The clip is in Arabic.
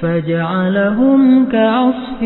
فجعلهم كعصف